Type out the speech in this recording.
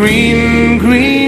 green, green